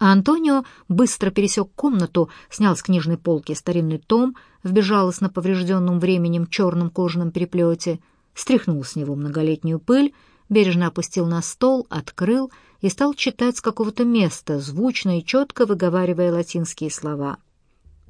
А Антонио быстро пересек комнату, снял с книжной полки старинный том в безжалостно поврежденном временем черном кожаном переплете, стряхнул с него многолетнюю пыль, бережно опустил на стол, открыл и стал читать с какого-то места, звучно и четко выговаривая латинские слова.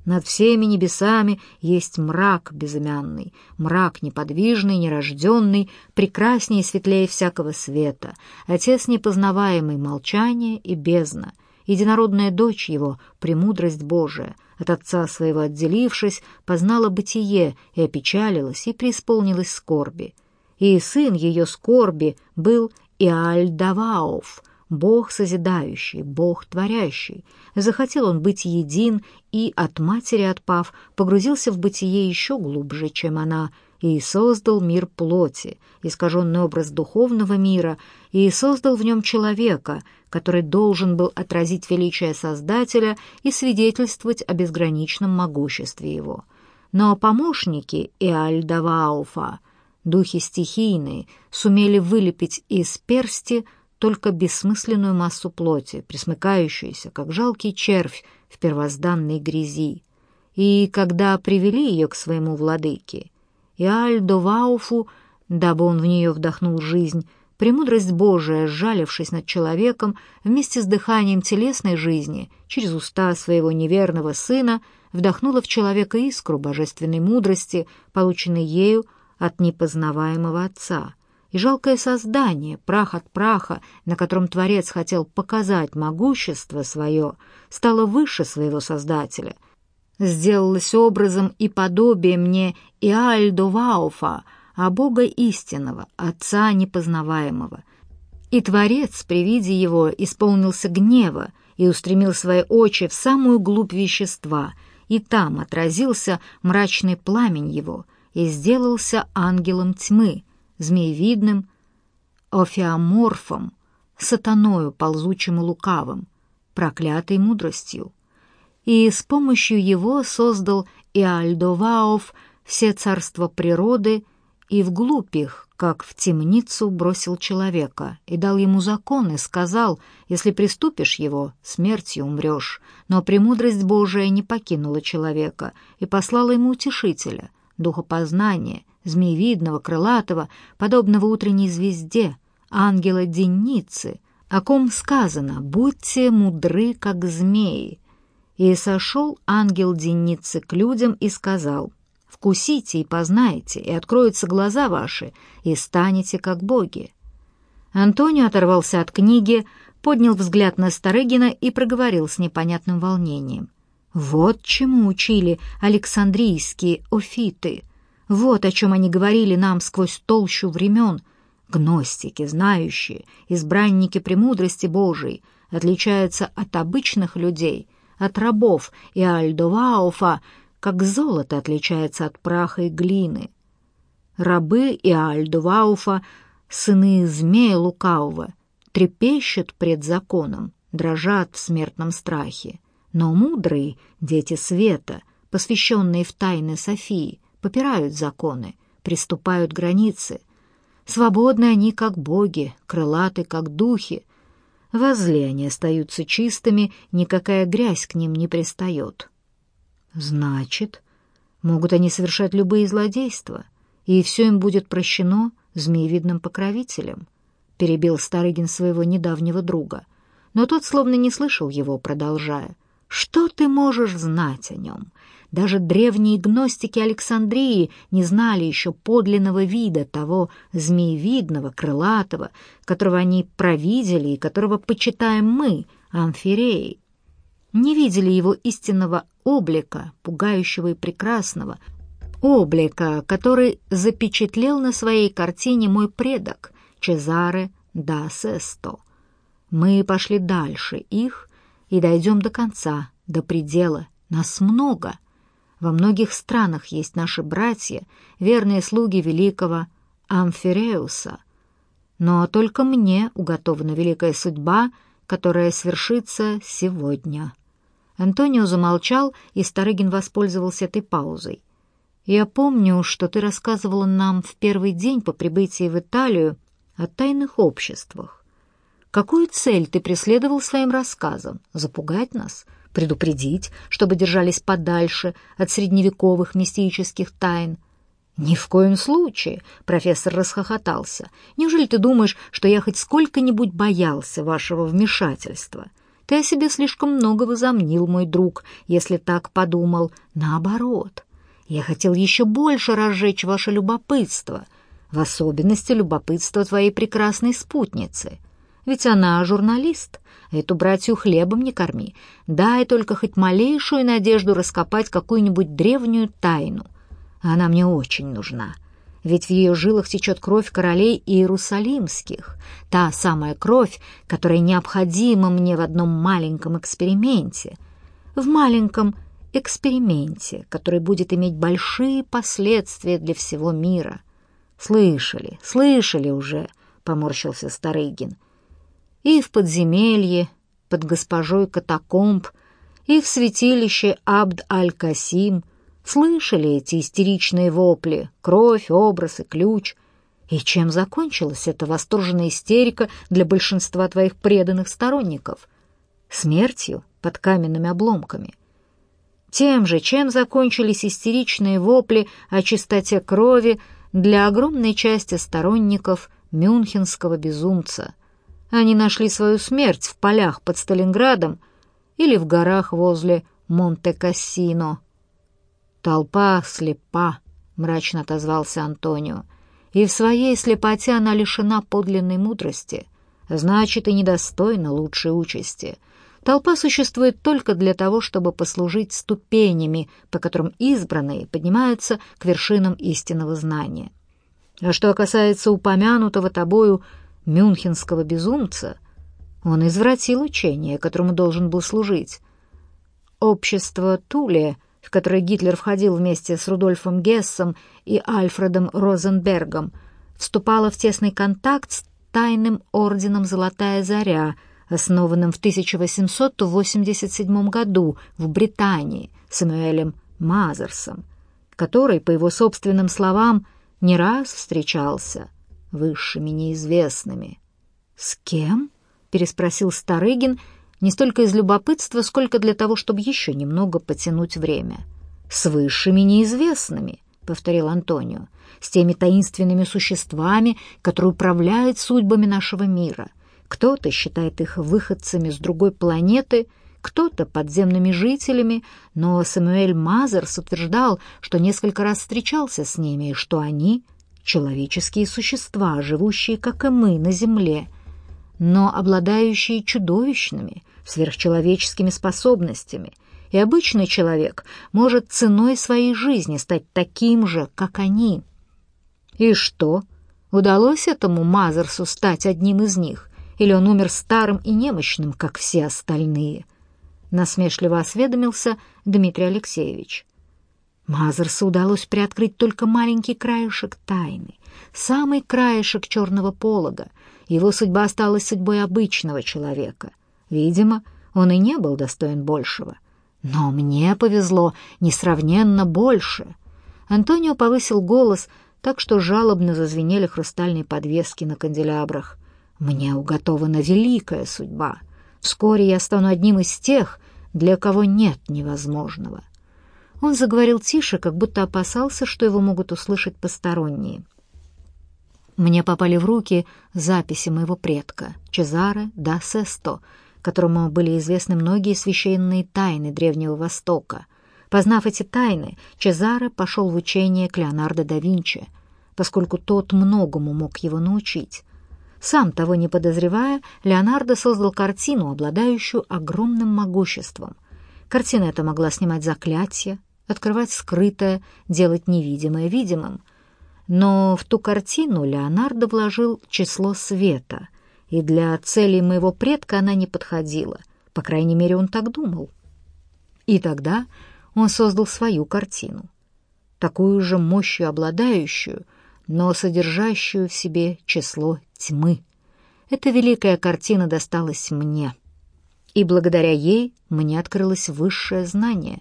Над всеми небесами есть мрак безымянный, мрак неподвижный, нерожденный, прекраснее и светлее всякого света, отец непознаваемый, молчание и бездна — единородная дочь его, премудрость Божия, от отца своего отделившись, познала бытие и опечалилась, и преисполнилась скорби. И сын ее скорби был Иальдаваов, Бог созидающий, Бог творящий. Захотел он быть един и, от матери отпав, погрузился в бытие еще глубже, чем она, и создал мир плоти, искаженный образ духовного мира, и создал в нем человека — который должен был отразить величие Создателя и свидетельствовать о безграничном могуществе его. Но помощники Иальдавауфа, духи стихийные, сумели вылепить из персти только бессмысленную массу плоти, присмыкающуюся, как жалкий червь в первозданной грязи. И когда привели ее к своему владыке, Иальдовауфу, дабы он в нее вдохнул жизнь, Премудрость Божия, сжалившись над человеком, вместе с дыханием телесной жизни, через уста своего неверного сына, вдохнула в человека искру божественной мудрости, полученной ею от непознаваемого Отца. И жалкое создание, прах от праха, на котором Творец хотел показать могущество свое, стало выше своего Создателя, сделалось образом и подобием мне Иальдо Вауфа — а Бога истинного, Отца непознаваемого. И Творец при виде его исполнился гнева и устремил свои очи в самую глубь вещества, и там отразился мрачный пламень его, и сделался ангелом тьмы, змеевидным, офеоморфом, сатаною ползучим и лукавым, проклятой мудростью. И с помощью его создал Иальдоваов все царства природы и вглубь их, как в темницу, бросил человека и дал ему закон и сказал, если приступишь его, смертью умрешь. Но премудрость Божия не покинула человека и послала ему утешителя, духопознания, змеевидного, крылатого, подобного утренней звезде, ангела Деницы, о ком сказано «будьте мудры, как змеи». И сошел ангел Деницы к людям и сказал — Вкусите и познайте, и откроются глаза ваши, и станете как боги». Антонио оторвался от книги, поднял взгляд на Старыгина и проговорил с непонятным волнением. «Вот чему учили Александрийские офиты. Вот о чем они говорили нам сквозь толщу времен. Гностики, знающие, избранники премудрости Божией, отличаются от обычных людей, от рабов и Альдовауфа, как золото отличается от праха и глины. Рабы и Альдувауфа, сыны змея лукавого, трепещут пред законом, дрожат в смертном страхе. Но мудрые, дети света, посвященные в тайны Софии, попирают законы, приступают границы. Свободны они, как боги, крылаты, как духи. Возле они остаются чистыми, никакая грязь к ним не пристает. Значит, могут они совершать любые злодейства, и все им будет прощено змеевидным покровителем, перебил Старыгин своего недавнего друга. Но тот словно не слышал его, продолжая. «Что ты можешь знать о нем? Даже древние гностики Александрии не знали еще подлинного вида того змеевидного, крылатого, которого они провидели и которого почитаем мы, амфиреи не видели его истинного облика, пугающего и прекрасного, облика, который запечатлел на своей картине мой предок Чезаре да Сесто. Мы пошли дальше их и дойдем до конца, до предела. Нас много. Во многих странах есть наши братья, верные слуги великого Амфиреуса. Но только мне уготована великая судьба, которая свершится сегодня». Антонио замолчал, и Старыгин воспользовался этой паузой. «Я помню, что ты рассказывала нам в первый день по прибытии в Италию о тайных обществах. Какую цель ты преследовал своим рассказом? Запугать нас? Предупредить, чтобы держались подальше от средневековых мистических тайн? «Ни в коем случае!» — профессор расхохотался. «Неужели ты думаешь, что я хоть сколько-нибудь боялся вашего вмешательства? Ты о себе слишком много возомнил, мой друг, если так подумал. Наоборот, я хотел еще больше разжечь ваше любопытство, в особенности любопытство твоей прекрасной спутницы. Ведь она журналист, эту братью хлебом не корми. Дай только хоть малейшую надежду раскопать какую-нибудь древнюю тайну. Она мне очень нужна» ведь в ее жилах течет кровь королей иерусалимских, та самая кровь, которая необходима мне в одном маленьком эксперименте, в маленьком эксперименте, который будет иметь большие последствия для всего мира. «Слышали, слышали уже», — поморщился Старыгин. «И в подземелье, под госпожой Катакомб, и в святилище Абд-аль-Касим — Слышали эти истеричные вопли, кровь, образ и ключ? И чем закончилась эта восторженная истерика для большинства твоих преданных сторонников? Смертью под каменными обломками. Тем же, чем закончились истеричные вопли о чистоте крови для огромной части сторонников мюнхенского безумца. Они нашли свою смерть в полях под Сталинградом или в горах возле Монте-Кассино. «Толпа слепа», — мрачно отозвался Антонио, «и в своей слепоте она лишена подлинной мудрости, значит, и недостойна лучшей участи. Толпа существует только для того, чтобы послужить ступенями, по которым избранные поднимаются к вершинам истинного знания. А что касается упомянутого тобою мюнхенского безумца, он извратил учение, которому должен был служить. Общество Туле — в который Гитлер входил вместе с Рудольфом Гессом и Альфредом Розенбергом, вступала в тесный контакт с тайным орденом «Золотая заря», основанным в 1887 году в Британии Самуэлем Мазерсом, который, по его собственным словам, не раз встречался высшими неизвестными. «С кем?» — переспросил Старыгин — не столько из любопытства, сколько для того, чтобы еще немного потянуть время. «С высшими неизвестными», — повторил Антонио, «с теми таинственными существами, которые управляют судьбами нашего мира. Кто-то считает их выходцами с другой планеты, кто-то подземными жителями, но Самуэль Мазерс утверждал, что несколько раз встречался с ними, и что они — человеческие существа, живущие, как и мы, на Земле, но обладающие чудовищными, сверхчеловеческими способностями, и обычный человек может ценой своей жизни стать таким же, как они. И что? Удалось этому Мазерсу стать одним из них, или он умер старым и немощным, как все остальные? Насмешливо осведомился Дмитрий Алексеевич. Мазерсу удалось приоткрыть только маленький краешек тайны, самый краешек черного полога. Его судьба осталась судьбой обычного человека. Видимо, он и не был достоин большего. Но мне повезло несравненно больше. Антонио повысил голос, так что жалобно зазвенели хрустальные подвески на канделябрах. Мне уготована великая судьба. Вскоре я стану одним из тех, для кого нет невозможного. Он заговорил тише, как будто опасался, что его могут услышать посторонние. Мне попали в руки записи моего предка, Чезаре да Сесто, которому были известны многие священные тайны Древнего Востока. Познав эти тайны, Чезаре пошел в учение к Леонардо да Винчи, поскольку тот многому мог его научить. Сам того не подозревая, Леонардо создал картину, обладающую огромным могуществом. Картина эта могла снимать заклятия, открывать скрытое, делать невидимое видимым. Но в ту картину Леонардо вложил число света — и для целей моего предка она не подходила. По крайней мере, он так думал. И тогда он создал свою картину, такую же мощью обладающую, но содержащую в себе число тьмы. Эта великая картина досталась мне, и благодаря ей мне открылось высшее знание.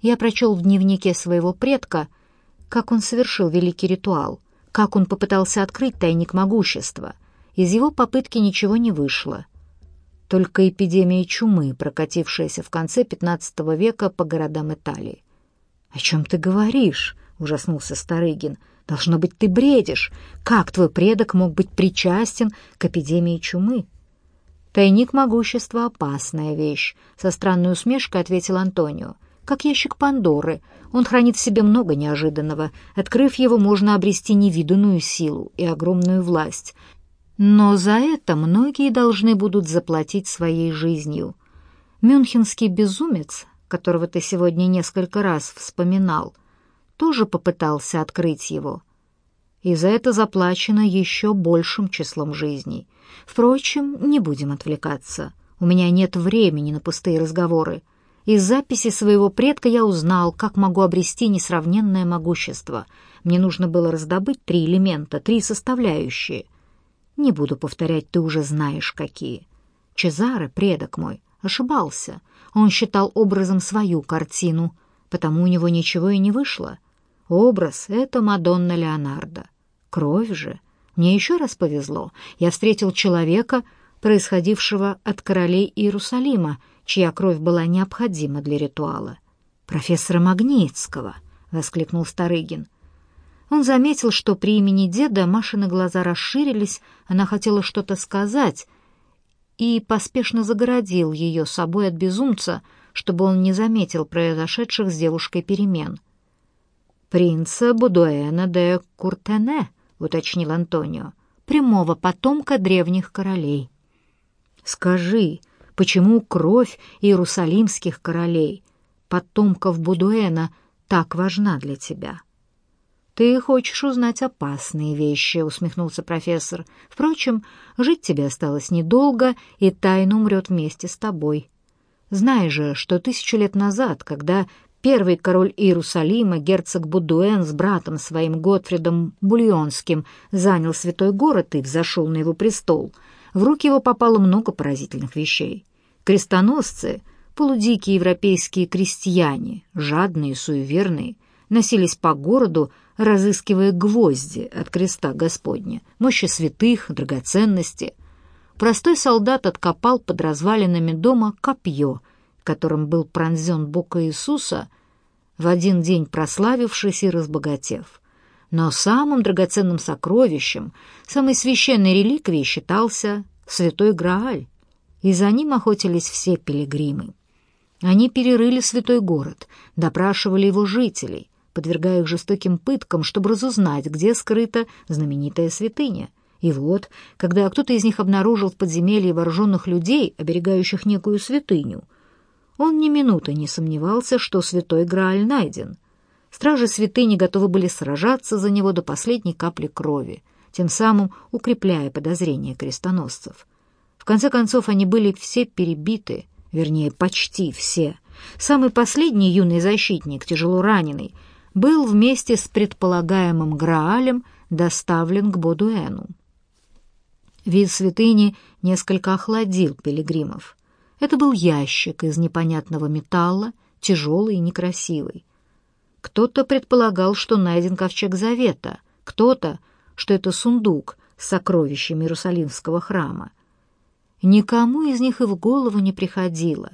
Я прочел в дневнике своего предка, как он совершил великий ритуал, как он попытался открыть тайник могущества — из его попытки ничего не вышло. Только эпидемия чумы, прокатившаяся в конце XV века по городам Италии. «О чем ты говоришь?» — ужаснулся Старыгин. «Должно быть, ты бредишь. Как твой предок мог быть причастен к эпидемии чумы?» «Тайник могущества — опасная вещь», — со странной усмешкой ответил Антонио. «Как ящик Пандоры. Он хранит в себе много неожиданного. Открыв его, можно обрести невиданную силу и огромную власть. Но за это многие должны будут заплатить своей жизнью. Мюнхенский безумец, которого ты сегодня несколько раз вспоминал, тоже попытался открыть его. И за это заплачено еще большим числом жизней. Впрочем, не будем отвлекаться. У меня нет времени на пустые разговоры. Из записи своего предка я узнал, как могу обрести несравненное могущество. Мне нужно было раздобыть три элемента, три составляющие. Не буду повторять, ты уже знаешь, какие. Чезаре, предок мой, ошибался. Он считал образом свою картину, потому у него ничего и не вышло. Образ — это Мадонна Леонардо. Кровь же. Мне еще раз повезло. Я встретил человека, происходившего от королей Иерусалима, чья кровь была необходима для ритуала. «Профессора Магнитского!» — воскликнул Старыгин. Он заметил, что при имени деда Машины глаза расширились, она хотела что-то сказать, и поспешно загородил ее собой от безумца, чтобы он не заметил произошедших с девушкой перемен. «Принца Будуэна де Куртене», — уточнил Антонио, — «прямого потомка древних королей». «Скажи, почему кровь иерусалимских королей, потомков Будуэна, так важна для тебя?» «Ты хочешь узнать опасные вещи», — усмехнулся профессор. «Впрочем, жить тебе осталось недолго, и тайна умрет вместе с тобой. Знай же, что тысячу лет назад, когда первый король Иерусалима, герцог Будуэн с братом своим Готфридом Бульонским занял святой город и взошел на его престол, в руки его попало много поразительных вещей. Крестоносцы, полудикие европейские крестьяне, жадные, суеверные, носились по городу, разыскивая гвозди от креста Господня, мощи святых, драгоценности. Простой солдат откопал под развалинами дома копье, которым был пронзен бок Иисуса, в один день прославившись и разбогатев. Но самым драгоценным сокровищем, самой священной реликвией считался святой Грааль, и за ним охотились все пилигримы. Они перерыли святой город, допрашивали его жителей, подвергая их жестоким пыткам, чтобы разузнать, где скрыта знаменитая святыня. И вот, когда кто-то из них обнаружил в подземелье вооруженных людей, оберегающих некую святыню, он ни минуты не сомневался, что святой Грааль найден. Стражи святыни готовы были сражаться за него до последней капли крови, тем самым укрепляя подозрения крестоносцев. В конце концов, они были все перебиты, вернее, почти все. Самый последний юный защитник, тяжело раненый, был вместе с предполагаемым Граалем доставлен к Бодуэну. Вид святыни несколько охладил пилигримов. Это был ящик из непонятного металла, тяжелый и некрасивый. Кто-то предполагал, что найден ковчег Завета, кто-то, что это сундук с сокровищами Иерусалимского храма. Никому из них и в голову не приходило,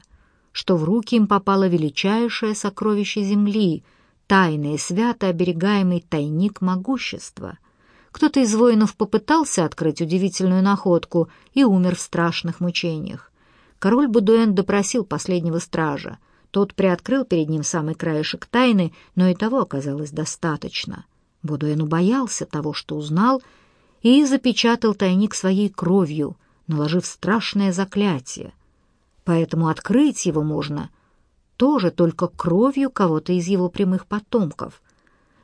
что в руки им попало величайшее сокровище земли — тайный и свято оберегаемый тайник могущества. Кто-то из воинов попытался открыть удивительную находку и умер в страшных мучениях. Король Будуэн допросил последнего стража. Тот приоткрыл перед ним самый краешек тайны, но и того оказалось достаточно. Будуэн убоялся того, что узнал, и запечатал тайник своей кровью, наложив страшное заклятие. Поэтому открыть его можно — тоже только кровью кого-то из его прямых потомков.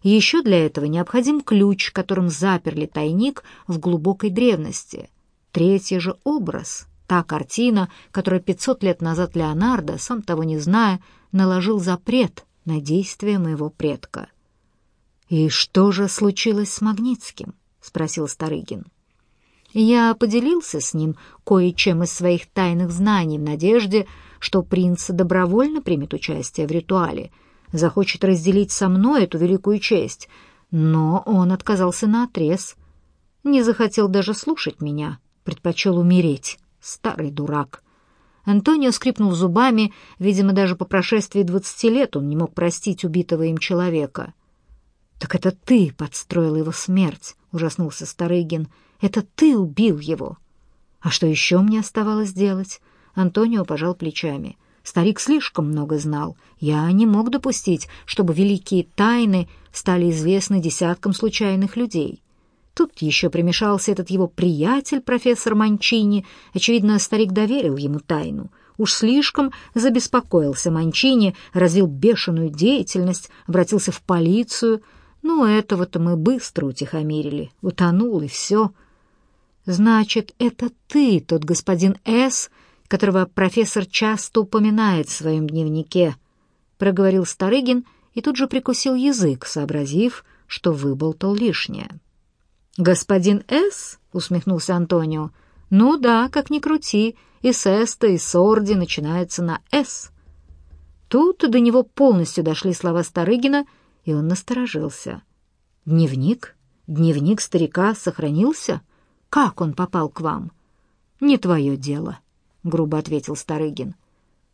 Еще для этого необходим ключ, которым заперли тайник в глубокой древности. Третий же образ, та картина, которую 500 лет назад Леонардо, сам того не зная, наложил запрет на действия моего предка. «И что же случилось с Магнитским?» — спросил Старыгин. Я поделился с ним кое-чем из своих тайных знаний в надежде, что принц добровольно примет участие в ритуале, захочет разделить со мной эту великую честь, но он отказался наотрез, не захотел даже слушать меня, предпочел умереть. Старый дурак. Антонио скрипнул зубами, видимо, даже по прошествии двадцати лет он не мог простить убитого им человека. «Так это ты подстроил его смерть», — ужаснулся Старыгин. «Это ты убил его». «А что еще мне оставалось делать?» Антонио пожал плечами. Старик слишком много знал. Я не мог допустить, чтобы великие тайны стали известны десяткам случайных людей. Тут еще примешался этот его приятель, профессор Манчини. Очевидно, старик доверил ему тайну. Уж слишком забеспокоился Манчини, развил бешеную деятельность, обратился в полицию. Ну, этого-то мы быстро утихомирили. Утонул, и все. Значит, это ты, тот господин С., которого профессор часто упоминает в своем дневнике, проговорил Старыгин и тут же прикусил язык, сообразив, что выболтал лишнее. «Господин С?» — усмехнулся Антонио. «Ну да, как ни крути, и Сеста, и Сорди начинается на «С». Тут до него полностью дошли слова Старыгина, и он насторожился. «Дневник? Дневник старика сохранился? Как он попал к вам?» «Не твое дело», — грубо ответил Старыгин.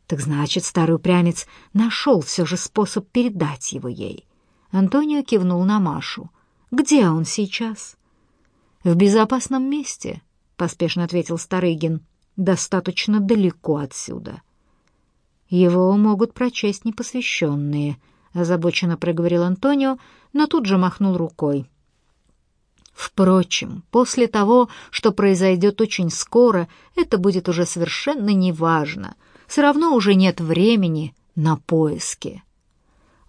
«Так значит, старый упрямец нашел все же способ передать его ей». Антонио кивнул на Машу. «Где он сейчас?» «В безопасном месте», — поспешно ответил Старыгин. «Достаточно далеко отсюда». «Его могут прочесть непосвященные», — озабоченно проговорил Антонио, но тут же махнул рукой. Впрочем, после того, что произойдет очень скоро, это будет уже совершенно неважно. Все равно уже нет времени на поиски.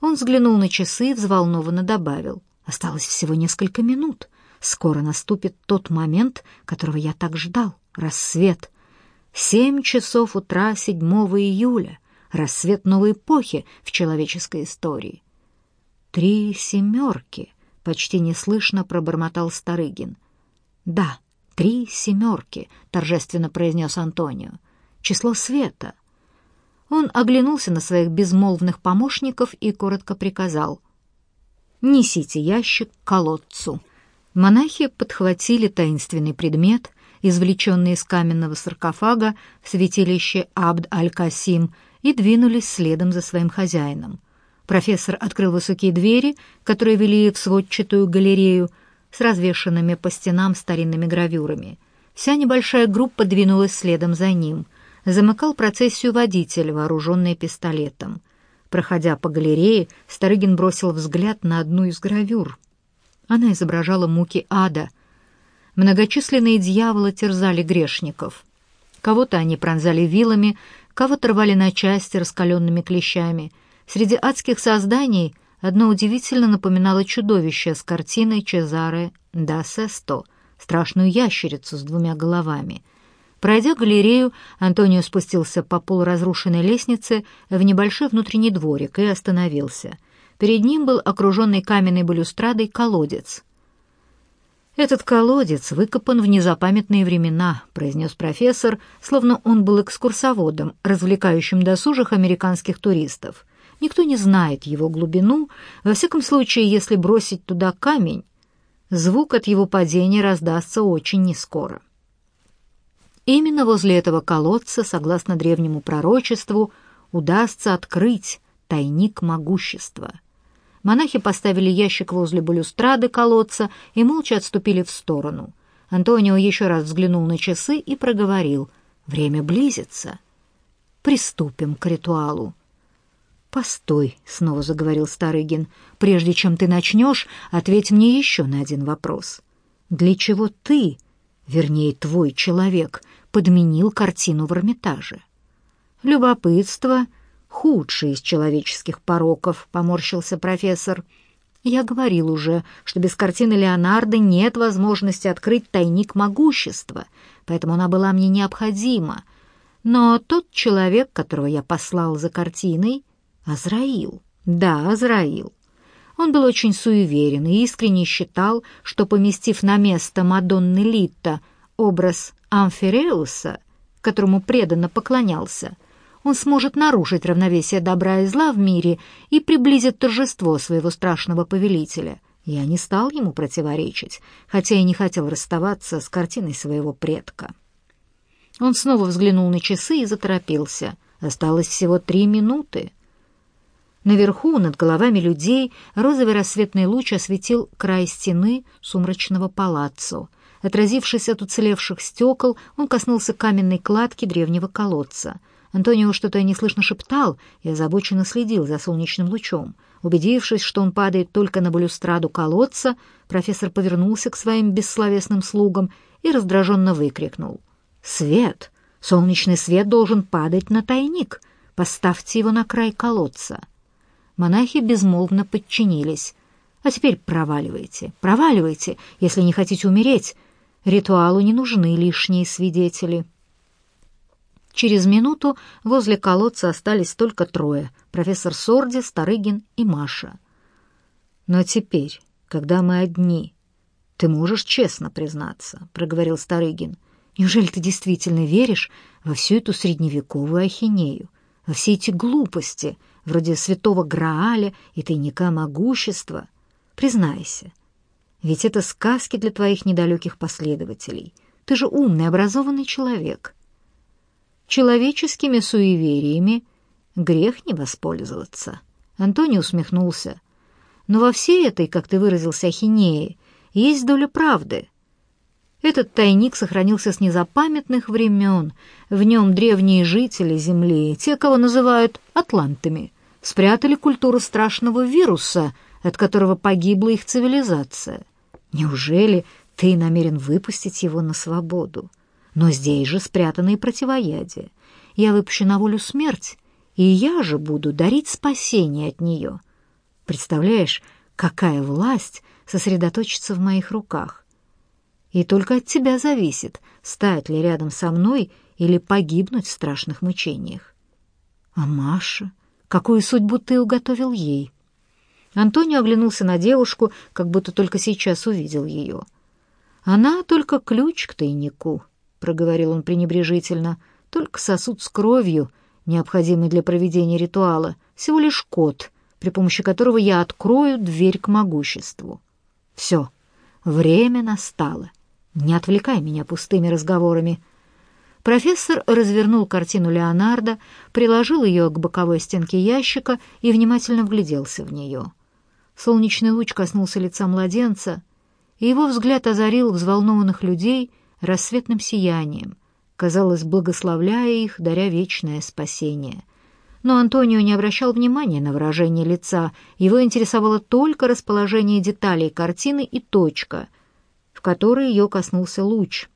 Он взглянул на часы и взволнованно добавил. Осталось всего несколько минут. Скоро наступит тот момент, которого я так ждал — рассвет. Семь часов утра 7 июля — рассвет новой эпохи в человеческой истории. Три семерки — почти неслышно пробормотал Старыгин. «Да, три семерки», — торжественно произнес Антонио. «Число света». Он оглянулся на своих безмолвных помощников и коротко приказал. «Несите ящик к колодцу». Монахи подхватили таинственный предмет, извлеченный из каменного саркофага в святилище Абд-аль-Касим, и двинулись следом за своим хозяином. Профессор открыл высокие двери, которые вели в сводчатую галерею с развешанными по стенам старинными гравюрами. Вся небольшая группа двинулась следом за ним. Замыкал процессию водитель, вооруженный пистолетом. Проходя по галерее, Старыгин бросил взгляд на одну из гравюр — она изображала муки ада. Многочисленные дьяволы терзали грешников. Кого-то они пронзали вилами, кого-то рвали на части раскаленными клещами. Среди адских созданий одно удивительно напоминало чудовище с картиной Чезаре да Сесто, страшную ящерицу с двумя головами. Пройдя галерею, Антонио спустился по полуразрушенной лестнице в небольшой внутренний дворик и остановился — Перед ним был окруженный каменной балюстрадой колодец. «Этот колодец выкопан в незапамятные времена», — произнес профессор, словно он был экскурсоводом, развлекающим досужих американских туристов. Никто не знает его глубину, во всяком случае, если бросить туда камень, звук от его падения раздастся очень нескоро. Именно возле этого колодца, согласно древнему пророчеству, удастся открыть тайник могущества — Монахи поставили ящик возле балюстрады колодца и молча отступили в сторону. Антонио еще раз взглянул на часы и проговорил. «Время близится. Приступим к ритуалу». «Постой», — снова заговорил Старыгин, — «прежде чем ты начнешь, ответь мне еще на один вопрос. Для чего ты, вернее, твой человек, подменил картину в Эрмитаже?» «Любопытство худший из человеческих пороков», — поморщился профессор. «Я говорил уже, что без картины Леонардо нет возможности открыть тайник могущества, поэтому она была мне необходима. Но тот человек, которого я послал за картиной, — Азраил. Да, Азраил. Он был очень суеверен и искренне считал, что, поместив на место Мадонны Литта образ Амфиреуса, которому преданно поклонялся, — он сможет нарушить равновесие добра и зла в мире и приблизит торжество своего страшного повелителя. Я не стал ему противоречить, хотя и не хотел расставаться с картиной своего предка. Он снова взглянул на часы и заторопился. Осталось всего три минуты. Наверху, над головами людей, розовый рассветный луч осветил край стены сумрачного палаццо. Отразившись от уцелевших стекол, он коснулся каменной кладки древнего колодца. Антонио что-то неслышно шептал и озабоченно следил за солнечным лучом. Убедившись, что он падает только на балюстраду колодца, профессор повернулся к своим бессловесным слугам и раздраженно выкрикнул. «Свет! Солнечный свет должен падать на тайник! Поставьте его на край колодца!» Монахи безмолвно подчинились. «А теперь проваливайте, проваливайте, если не хотите умереть. Ритуалу не нужны лишние свидетели». Через минуту возле колодца остались только трое — профессор Сорди, Старыгин и Маша. «Но теперь, когда мы одни, ты можешь честно признаться», — проговорил Старыгин. «Неужели ты действительно веришь во всю эту средневековую ахинею, во все эти глупости, вроде святого Грааля и тайника могущества? Признайся, ведь это сказки для твоих недалеких последователей. Ты же умный, образованный человек» человеческими суевериями грех не воспользоваться. Антоний усмехнулся. Но во всей этой, как ты выразился, ахинеи, есть доля правды. Этот тайник сохранился с незапамятных времен. В нем древние жители Земли, те, кого называют атлантами, спрятали культуру страшного вируса, от которого погибла их цивилизация. Неужели ты намерен выпустить его на свободу? Но здесь же спрятаны и противоядие. Я выпущу на волю смерть, и я же буду дарить спасение от нее. Представляешь, какая власть сосредоточится в моих руках? И только от тебя зависит, стать ли рядом со мной или погибнуть в страшных мучениях. А Маша? Какую судьбу ты уготовил ей? Антонио оглянулся на девушку, как будто только сейчас увидел ее. Она только ключ к тайнику. — проговорил он пренебрежительно, — «только сосуд с кровью, необходимый для проведения ритуала, всего лишь код, при помощи которого я открою дверь к могуществу. Все, время настало. Не отвлекай меня пустыми разговорами». Профессор развернул картину Леонардо, приложил ее к боковой стенке ящика и внимательно вгляделся в нее. Солнечный луч коснулся лица младенца, и его взгляд озарил взволнованных людей — рассветным сиянием, казалось, благословляя их, даря вечное спасение. Но Антонио не обращал внимания на выражение лица, его интересовало только расположение деталей картины и точка, в которой ее коснулся луч.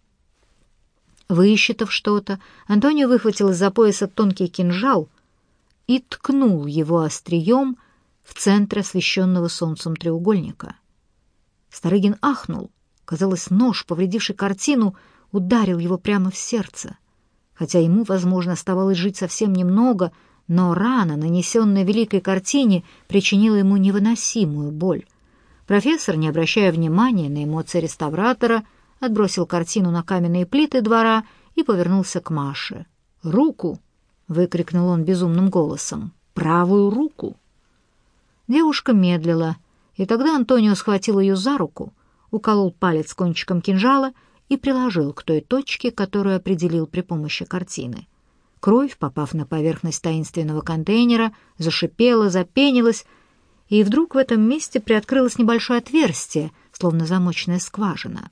Высчитав что-то, Антонио выхватил из-за пояса тонкий кинжал и ткнул его острием в центр освещенного солнцем треугольника. Старыгин ахнул — Казалось, нож, повредивший картину, ударил его прямо в сердце. Хотя ему, возможно, оставалось жить совсем немного, но рана, нанесенная великой картине, причинила ему невыносимую боль. Профессор, не обращая внимания на эмоции реставратора, отбросил картину на каменные плиты двора и повернулся к Маше. «Руку!» — выкрикнул он безумным голосом. «Правую руку!» Девушка медлила, и тогда Антонио схватил ее за руку — уколол палец кончиком кинжала и приложил к той точке, которую определил при помощи картины. Кровь, попав на поверхность таинственного контейнера, зашипела, запенилась, и вдруг в этом месте приоткрылось небольшое отверстие, словно замочная скважина.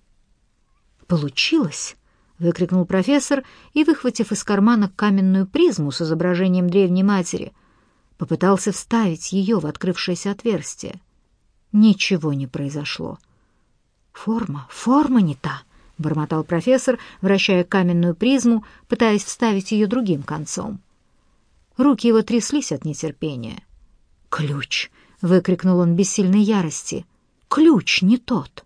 «Получилось!» — выкрикнул профессор и, выхватив из кармана каменную призму с изображением древней матери, попытался вставить ее в открывшееся отверстие. Ничего не произошло. «Форма, форма не та», — бормотал профессор, вращая каменную призму, пытаясь вставить ее другим концом. Руки его тряслись от нетерпения. «Ключ!» — выкрикнул он без сильной ярости. «Ключ не тот!»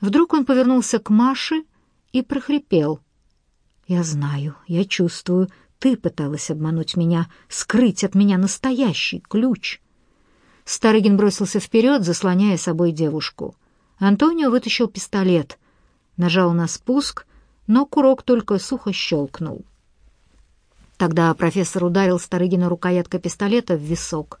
Вдруг он повернулся к Маше и прохрипел. «Я знаю, я чувствую, ты пыталась обмануть меня, скрыть от меня настоящий ключ». Старыгин бросился вперед, заслоняя собой девушку — Антонио вытащил пистолет, нажал на спуск, но курок только сухо щелкнул. Тогда профессор ударил Старыгина рукояткой пистолета в висок.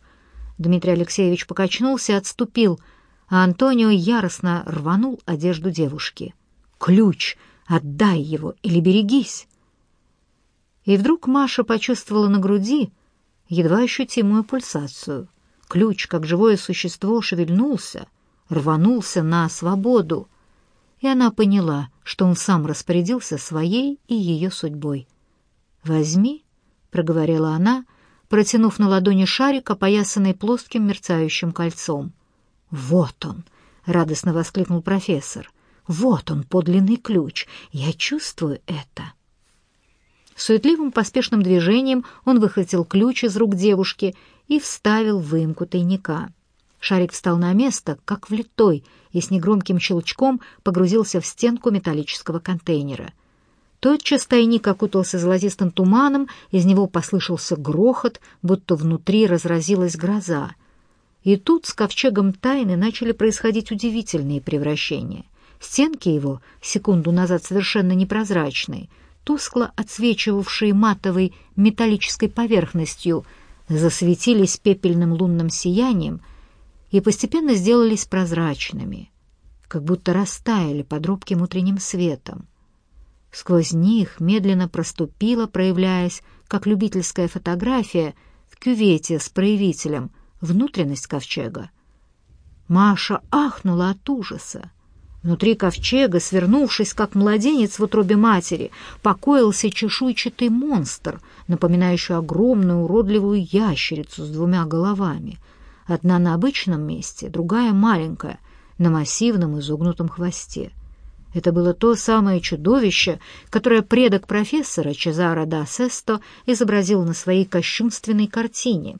Дмитрий Алексеевич покачнулся и отступил, а Антонио яростно рванул одежду девушки. «Ключ! Отдай его или берегись!» И вдруг Маша почувствовала на груди едва ощутимую пульсацию. Ключ, как живое существо, шевельнулся, рванулся на свободу, и она поняла, что он сам распорядился своей и ее судьбой. «Возьми», — проговорила она, протянув на ладони шарик, опоясанный плоским мерцающим кольцом. «Вот он!» — радостно воскликнул профессор. «Вот он, подлинный ключ! Я чувствую это!» Суетливым поспешным движением он выхватил ключ из рук девушки и вставил в выемку тайника. Шарик встал на место, как влитой, и с негромким щелчком погрузился в стенку металлического контейнера. Тотчас тайник окутался золотистым туманом, из него послышался грохот, будто внутри разразилась гроза. И тут с ковчегом тайны начали происходить удивительные превращения. Стенки его, секунду назад совершенно непрозрачные, тускло отсвечивавшие матовой металлической поверхностью, засветились пепельным лунным сиянием и постепенно сделались прозрачными, как будто растаяли под робким утренним светом. Сквозь них медленно проступила, проявляясь, как любительская фотография в кювете с проявителем, внутренность ковчега. Маша ахнула от ужаса. Внутри ковчега, свернувшись, как младенец в утробе матери, покоился чешуйчатый монстр, напоминающий огромную уродливую ящерицу с двумя головами. Одна на обычном месте, другая маленькая, на массивном изогнутом хвосте. Это было то самое чудовище, которое предок профессора Чезаро да Сесто изобразил на своей кощунственной картине.